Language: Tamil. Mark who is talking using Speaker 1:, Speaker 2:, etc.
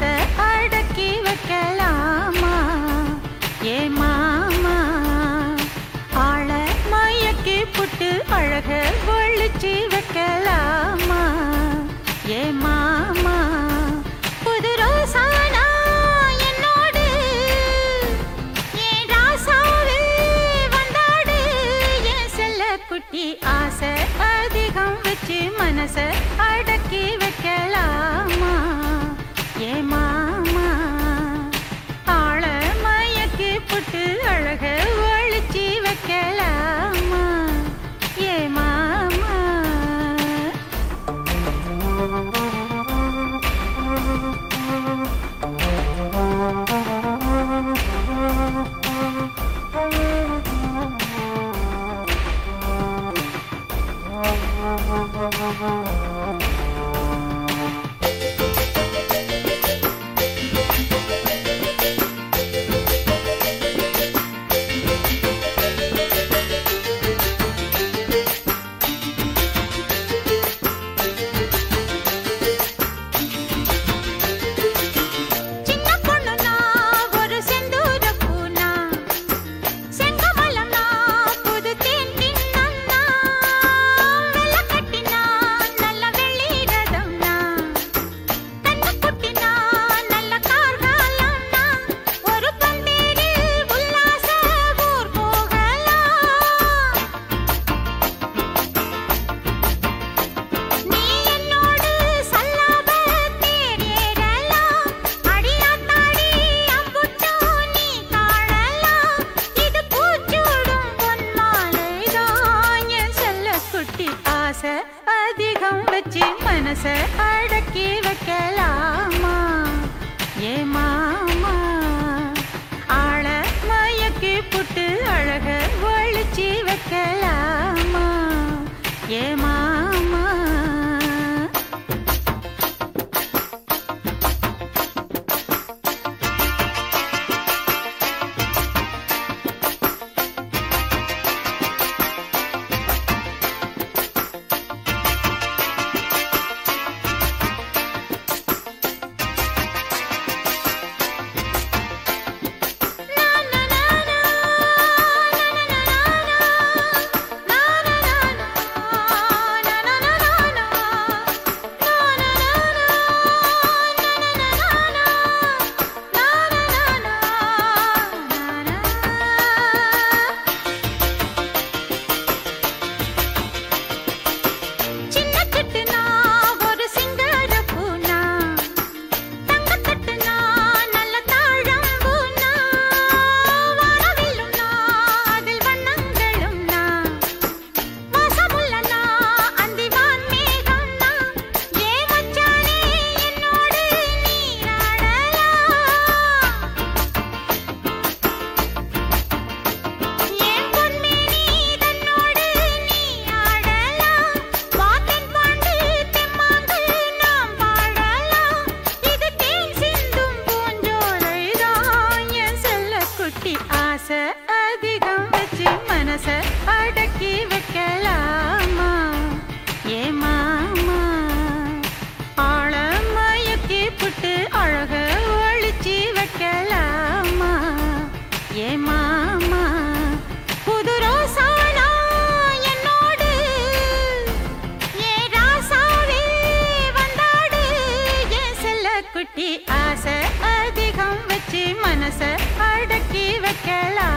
Speaker 1: மனசை அடக்கி வைக்கலாமா? ஏ மாமா ஆள மயக்கி புட்டு அழக ஒழிச்சு வைக்கலாமா? ஏ மாமா புது ரோசானா என்னோடு? ஏ ராசாவே வந்தாடு? என் செல்ல குட்டி ஆசை அதிகம் வச்சு மனசை அடக்கி மனச அதிகம் வச்சு மனச அடக்கி வைக்கலாமா? தூக்கி வைக்கலாமா? ஏ மாமா ஆழ மயக்கி புட்டு அழக ஒழிச்சி வைக்கலாமா? ஏ மாமா குட்டி ஆசை அதிகம் வச்சு மனசை அடக்கி வைக்கலாம்